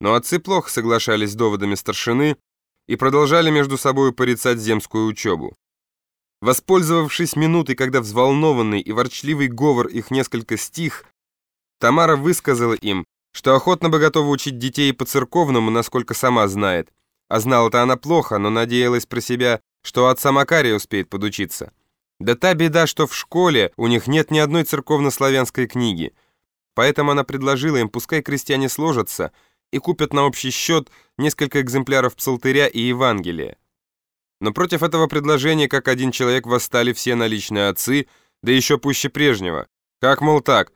Но отцы плохо соглашались с доводами старшины и продолжали между собой порицать земскую учебу. Воспользовавшись минутой, когда взволнованный и ворчливый говор их несколько стих, Тамара высказала им, что охотно бы готова учить детей по-церковному, насколько сама знает. А знала-то она плохо, но надеялась про себя, что отца Макария успеет подучиться. Да та беда, что в школе у них нет ни одной церковнославянской книги. Поэтому она предложила им, пускай крестьяне сложатся и купят на общий счет несколько экземпляров псалтыря и Евангелия. Но против этого предложения, как один человек, восстали все наличные отцы, да еще пуще прежнего. Как, мол, так?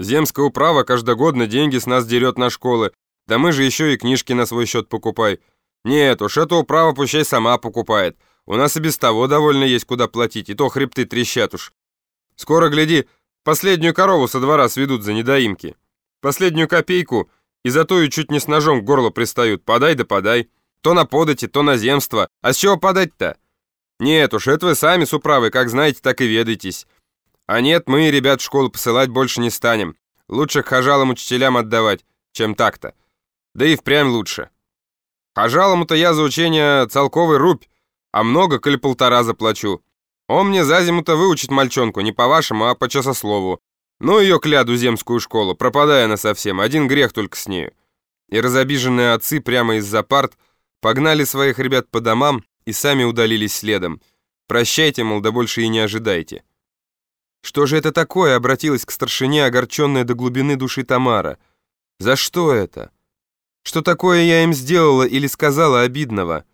Земское управа каждогодно деньги с нас дерет на школы, да мы же еще и книжки на свой счет покупай. Нет уж, это управа пущай сама покупает. У нас и без того довольно есть куда платить, и то хребты трещат уж. Скоро, гляди, последнюю корову со двора сведут за недоимки. Последнюю копейку и за то и чуть не с ножом к горлу пристают. Подай да подай. То на подати, то на земство. А с чего подать-то? Нет уж, это вы сами с управой, как знаете, так и ведайтесь. А нет, мы ребят в школу посылать больше не станем. Лучше к хожалым учителям отдавать, чем так-то. Да и впрямь лучше. Хожалому-то я за учение целковый рубь, а много, коли полтора заплачу. Он мне за зиму-то выучит мальчонку, не по-вашему, а по часослову. Ну ее кляду земскую школу, пропадая она совсем, один грех только с нею. И разобиженные отцы прямо из-за парт Погнали своих ребят по домам и сами удалились следом. Прощайте, мол, да больше и не ожидайте. Что же это такое, обратилась к старшине, огорченная до глубины души Тамара. За что это? Что такое я им сделала или сказала обидного?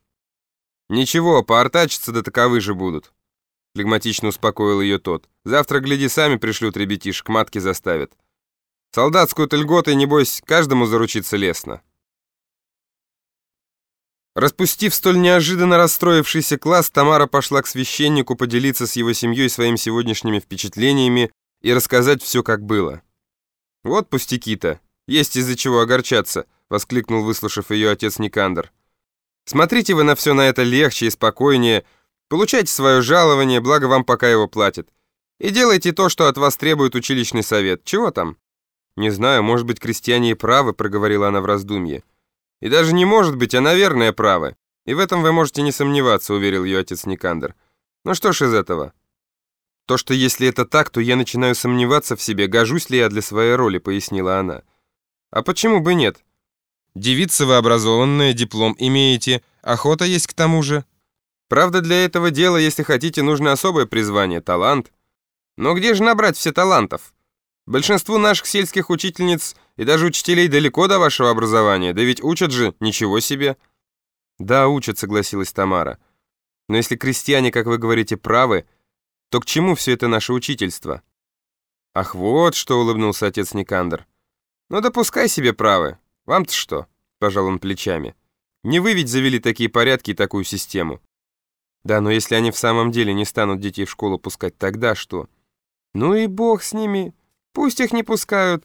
Ничего, поортачиться да таковы же будут. Флегматично успокоил ее тот. Завтра, гляди, сами пришлют ребятишек, матки заставят. Солдатскую-то льготой, небось, каждому заручиться лестно. Распустив столь неожиданно расстроившийся класс, Тамара пошла к священнику поделиться с его семьей своими сегодняшними впечатлениями и рассказать все, как было. «Вот пустяки-то, есть из-за чего огорчаться», — воскликнул, выслушав ее отец Никандр. «Смотрите вы на все на это легче и спокойнее, получайте свое жалование, благо вам пока его платят, и делайте то, что от вас требует училищный совет. Чего там?» «Не знаю, может быть, крестьяне и правы», — проговорила она в раздумье. И даже не может быть, а наверное правы. И в этом вы можете не сомневаться, уверил ее отец Никандр. Ну что ж из этого? То, что если это так, то я начинаю сомневаться в себе, гожусь ли я для своей роли, пояснила она. А почему бы нет? Девица вы образованная, диплом имеете, охота есть к тому же. Правда, для этого дела, если хотите, нужно особое призвание, талант. Но где же набрать все талантов? Большинству наших сельских учительниц и даже учителей далеко до вашего образования, да ведь учат же, ничего себе». «Да, учат», — согласилась Тамара. «Но если крестьяне, как вы говорите, правы, то к чему все это наше учительство?» «Ах, вот что!» — улыбнулся отец Никандр. «Ну допускай себе правы. Вам-то что?» — пожал он плечами. «Не вы ведь завели такие порядки и такую систему». «Да, но если они в самом деле не станут детей в школу пускать, тогда что?» «Ну и бог с ними. Пусть их не пускают.